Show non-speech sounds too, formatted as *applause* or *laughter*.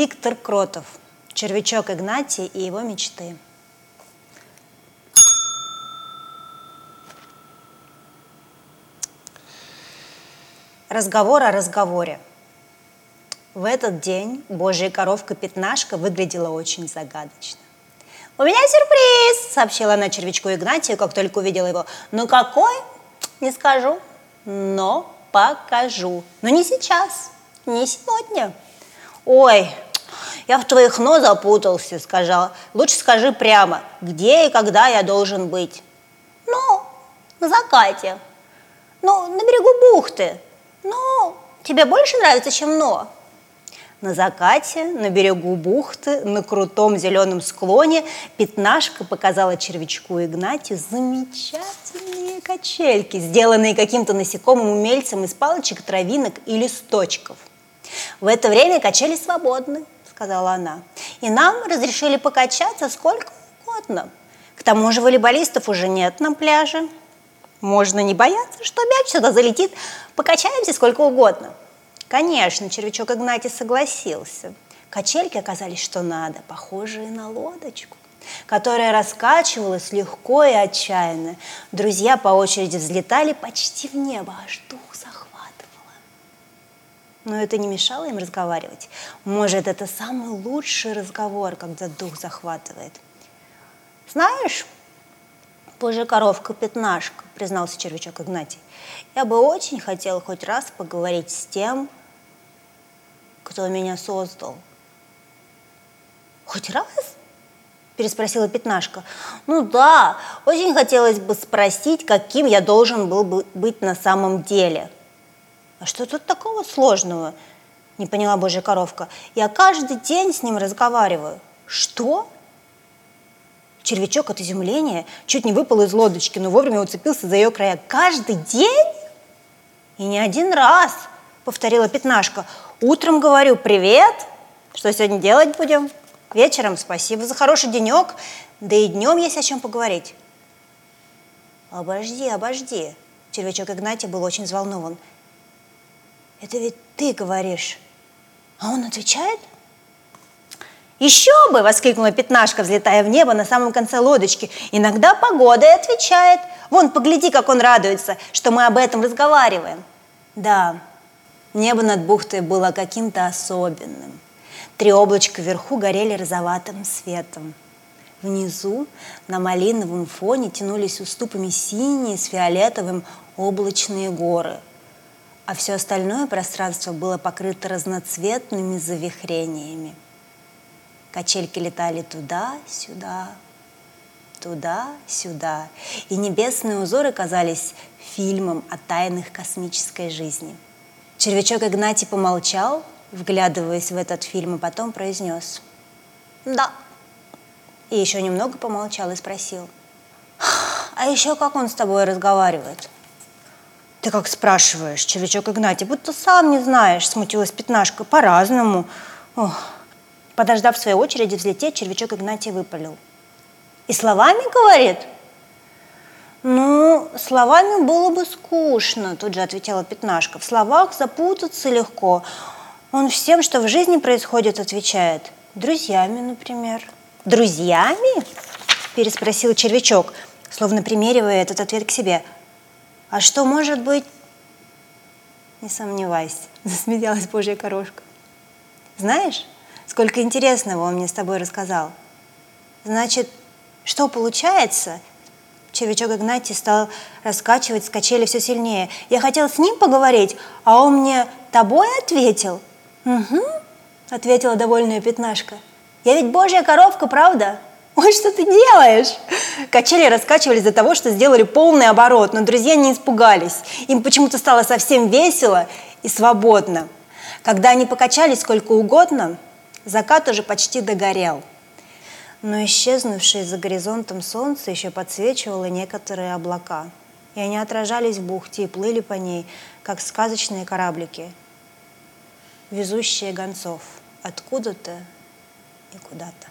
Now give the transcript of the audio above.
Виктор Кротов. Червячок Игнатий и его мечты. Разговор о разговоре. В этот день Божья коровка-пятнашка выглядела очень загадочно. «У меня сюрприз!» – сообщила она червячку Игнатию, как только увидела его. «Ну какой? Не скажу, но покажу. Но не сейчас, не сегодня». «Ой, я в твоих «но» запутался», – сказал. «Лучше скажи прямо, где и когда я должен быть?» «Ну, на закате. Ну, на берегу бухты. Ну, тебе больше нравится, чем «но»?» На закате, на берегу бухты, на крутом зеленом склоне пятнашка показала червячку Игнатию замечательные качельки, сделанные каким-то насекомым умельцем из палочек, травинок и листочков. В это время качели свободны, сказала она, и нам разрешили покачаться сколько угодно. К тому же волейболистов уже нет на пляже. Можно не бояться, что мяч сюда залетит. Покачаемся сколько угодно. Конечно, червячок Игнатий согласился. Качельки оказались что надо, похожие на лодочку, которая раскачивалась легко и отчаянно. Друзья по очереди взлетали почти в небо, аж дух захватывало. Но это не мешало им разговаривать. Может, это самый лучший разговор, когда дух захватывает. Знаешь, позже коровка-пятнашка, признался червячок Игнатий, я бы очень хотел хоть раз поговорить с тем, кто меня создал. Хоть раз? Переспросила Пятнашка. Ну да, очень хотелось бы спросить, каким я должен был бы быть на самом деле. А что тут такого сложного? Не поняла Божья коровка. Я каждый день с ним разговариваю. Что? Червячок от изумления чуть не выпал из лодочки, но вовремя уцепился за ее края. Каждый день? И не один раз, повторила Пятнашка. Утром говорю «Привет! Что сегодня делать будем?» Вечером «Спасибо за хороший денек!» Да и днем есть о чем поговорить. Обожди, обожди. Червячок Игнатий был очень взволнован. Это ведь ты говоришь. А он отвечает? Еще бы! воскликнула пятнашка, взлетая в небо на самом конце лодочки. Иногда погода и отвечает. Вон, погляди, как он радуется, что мы об этом разговариваем. Да, Небо над бухтой было каким-то особенным. Три облачка вверху горели розоватым светом. Внизу на малиновом фоне тянулись уступами синие с фиолетовым облачные горы, а все остальное пространство было покрыто разноцветными завихрениями. Качельки летали туда-сюда, туда-сюда, и небесные узоры казались фильмом о тайнах космической жизни – Червячок Игнатий помолчал, вглядываясь в этот фильм, и потом произнес «Да». И еще немного помолчал и спросил «А еще как он с тобой разговаривает?» «Ты как спрашиваешь, червячок Игнатий, будто сам не знаешь», смутилась пятнашка, «по-разному». Подождав своей очереди взлететь, червячок Игнатий выпалил. «И словами говорит?» «Ну, словами было бы скучно», – тут же ответила Пятнашка. «В словах запутаться легко. Он всем, что в жизни происходит, отвечает. Друзьями, например». «Друзьями?» – переспросил червячок, словно примеривая этот ответ к себе. «А что может быть?» «Не сомневайся», *laughs* – засмеялась Божья корошка. «Знаешь, сколько интересного он мне с тобой рассказал? Значит, что получается – Червячок Игнатий стал раскачивать с все сильнее. Я хотел с ним поговорить, а он мне тобой ответил. «Угу», — ответила довольная пятнашка. «Я ведь божья коровка, правда?» «Ой, что ты делаешь?» Качели раскачивались из-за того, что сделали полный оборот, но друзья не испугались. Им почему-то стало совсем весело и свободно. Когда они покачались сколько угодно, закат уже почти догорел – но исчезнувшее за горизонтом солнце еще подсвечивало некоторые облака, и они отражались в бухте и плыли по ней, как сказочные кораблики, везущие гонцов откуда-то и куда-то.